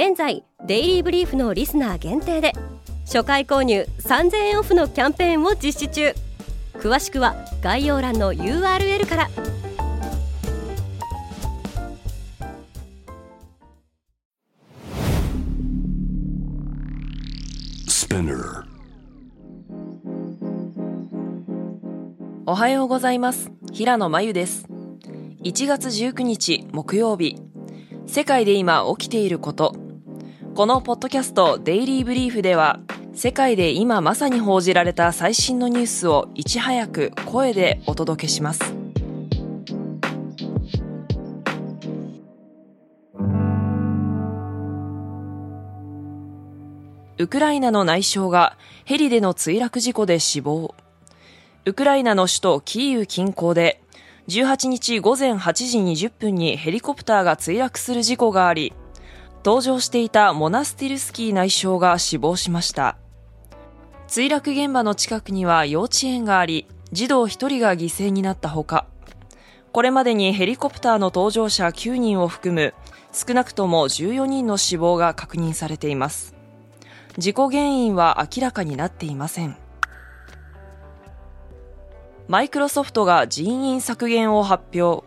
現在デイリーブリーフのリスナー限定で初回購入3000円オフのキャンペーンを実施中。詳しくは概要欄の URL から。おはようございます。平野真由です。1月19日木曜日。世界で今起きていることこのポッドキャストデイリーブリーフでは世界で今まさに報じられた最新のニュースをいち早く声でお届けします。ウクライナの内相がヘリでの墜落事故で死亡。ウクライナの首都キーウ近郊で18日午前8時20分にヘリコプターが墜落する事故があり、搭乗していたモナスティルスキー内相が死亡しました。墜落現場の近くには幼稚園があり、児童1人が犠牲になったほか、これまでにヘリコプターの搭乗者9人を含む少なくとも14人の死亡が確認されています。事故原因は明らかになっていません。マイクロソフトが人員削減を発表。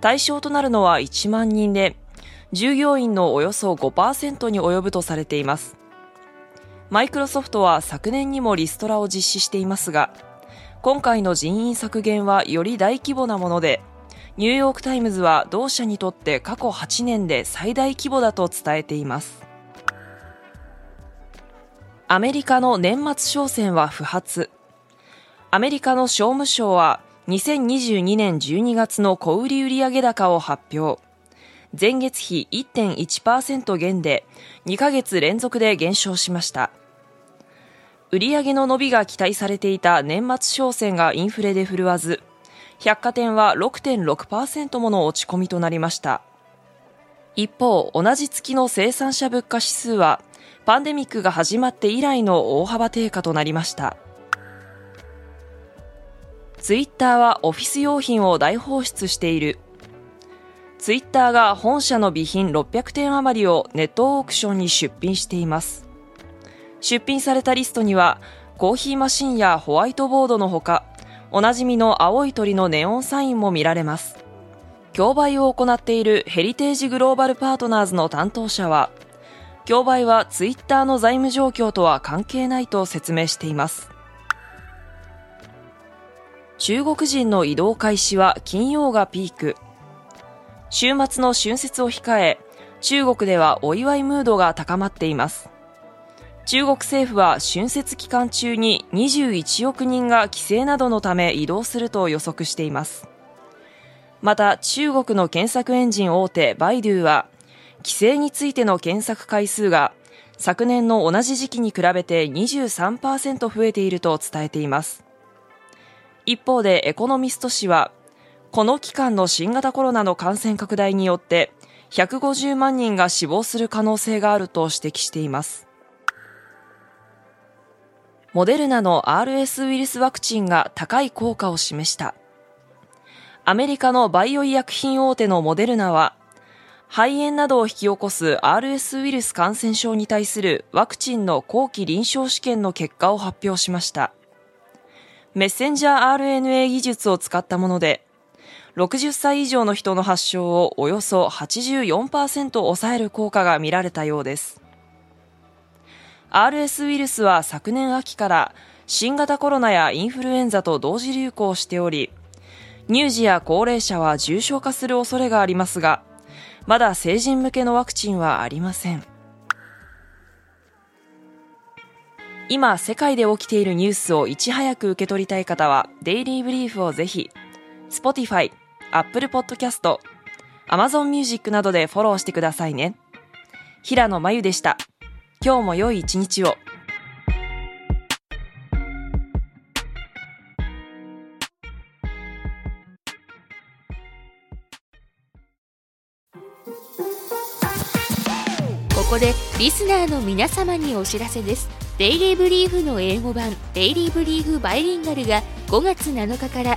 対象となるのは1万人で、従業員のおよそ5%に及ぶとされています。マイクロソフトは昨年にもリストラを実施していますが、今回の人員削減はより大規模なもので、ニューヨークタイムズは同社にとって過去8年で最大規模だと伝えています。アメリカの年末商戦は不発。アメリカの商務省は2022年12月の小売売上高を発表。前月比1.1%減で2ヶ月連続で減少しました。売上の伸びが期待されていた年末商戦がインフレで振るわず、百貨店は6.6%もの落ち込みとなりました。一方、同じ月の生産者物価指数は、パンデミックが始まって以来の大幅低下となりました。ツイッターはオフィス用品を大放出している。ツイッターが本社の備品600点余りをネットオークションに出品しています。出品されたリストには、コーヒーマシンやホワイトボードのほか、おなじみの青い鳥のネオンサインも見られます。競売を行っているヘリテージグローバルパートナーズの担当者は、競売はツイッターの財務状況とは関係ないと説明しています。中国人の移動開始は金曜がピーク。週末の春節を控え、中国ではお祝いムードが高まっています。中国政府は春節期間中に21億人が帰省などのため移動すると予測しています。また中国の検索エンジン大手バイドゥは、帰省についての検索回数が昨年の同じ時期に比べて23%増えていると伝えています。一方でエコノミスト氏は、この期間の新型コロナの感染拡大によって150万人が死亡する可能性があると指摘しています。モデルナの RS ウイルスワクチンが高い効果を示した。アメリカのバイオ医薬品大手のモデルナは、肺炎などを引き起こす RS ウイルス感染症に対するワクチンの後期臨床試験の結果を発表しました。メッセンジャー RNA 技術を使ったもので、60歳以上の人の発症をおよそ84%抑える効果が見られたようです。RS ウイルスは昨年秋から新型コロナやインフルエンザと同時流行しており、乳児や高齢者は重症化する恐れがありますが、まだ成人向けのワクチンはありません。今世界で起きているニュースをいち早く受け取りたい方はデイリーブリーフをぜひ Spotify、Apple Podcast、Amazon Music などでフォローしてくださいね。平野真由でした。今日も良い一日を。ここでリスナーの皆様にお知らせです Daily Brief の英語版 Daily Brief Bilingual が5月7日から